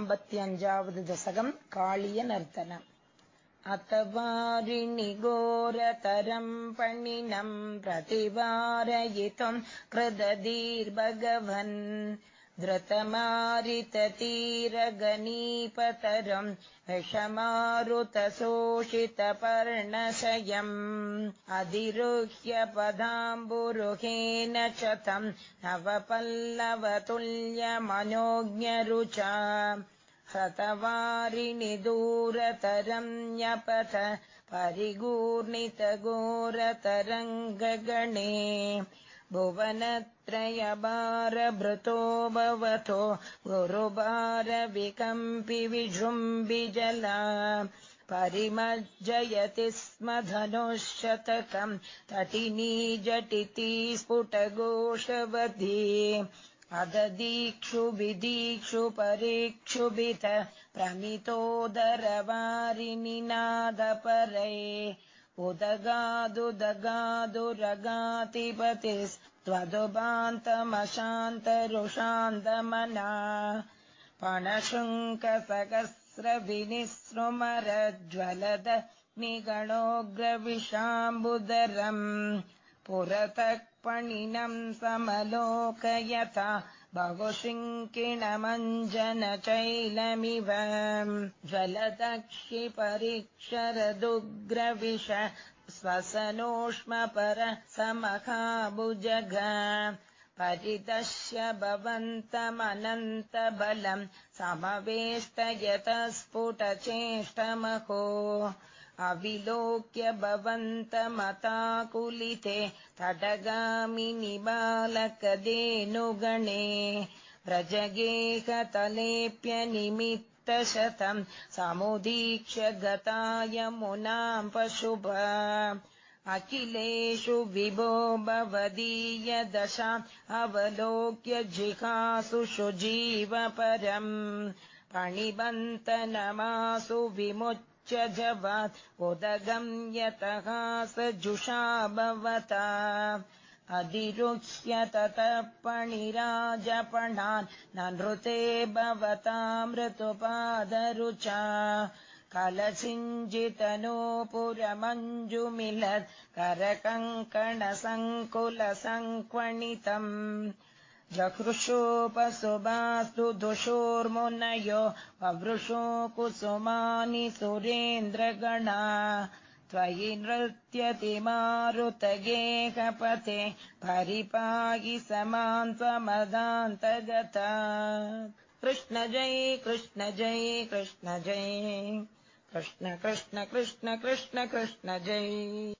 अम्बत्यञ्जावद् दशकम् काळीयनर्तनम् अथ वारिणि घोरतरम् पणिनम् प्रतिवारयितुम् कृदधीर्भगवन् धृतमारिततीरगणीपतरम् विषमारुतशोषितपर्णशयम् अधिरुह्य पदाम्बुरुहेन च तम् नवपल्लवतुल्यमनोज्ञरुचा हतवारिणि दूरतरम् न्यपथ परिगूर्णितघोरतरङ्गगणे भुवनत्रयभारभृतो भवतो गुरुभारविकम्पि विजृम्बिजला परिमज्जयति स्म धनुःशतकम् तटिनी जटिति स्फुटघोषवती अददीक्षु विदीक्षु परीक्षुभित प्रमितोदरवारिनिनादपरे उदगादुदगादुरगातिपतिस्त्वदुभान्तमशान्तरुषान्दमना पणशृङ्कसहस्रविनिसृमरज्ज्वलद निगणोग्रविशाम्बुदरम् पुरतः पणिनम् समलोकयता बहुशिङ्किणमञ्जनचैलमिव ज्वलदक्षिपरीक्षरदुग्रविश स्वसनोष्मपर समखाभुजग परिदश्य भवन्तमनन्तबलम् समवेष्टयतस्फुटचेष्टमहो अविलोक्य भवन्तमताकुलिते तडगामिनि बालकदेनुगणे व्रजगेहतलेऽप्यनिमित्तशतम् समुदीक्ष्य गताय मुनाम् पशुभ। अखिलेषु विभो भवदीय दशा अवलोक्य जिहासु शुजीव परम् पणिबन्तनमासु विमुच्य जवात् उदगम् यतः स जुषा भवता। अधिरुह्य ततः पणिराजपणान् न नृते भवतामृतुपादरुचा कलसिञ्जितनोपुरमञ्जुमिलत् करकङ्कणसङ्कुलसङ्क्वणितम् जकृशोपसुभास्तु दुषोर्मुनयो ववृषो कुसुमानि सुरेन्द्रगणा। त्वयि नृत्यति मारुतगेहपते परिपाहि समान् त्वमदान्तगता कृष्ण जय कृष्ण जय कृष्ण जय। कृष्ण कृष्ण कृष्ण कृष्ण कृष्ण जय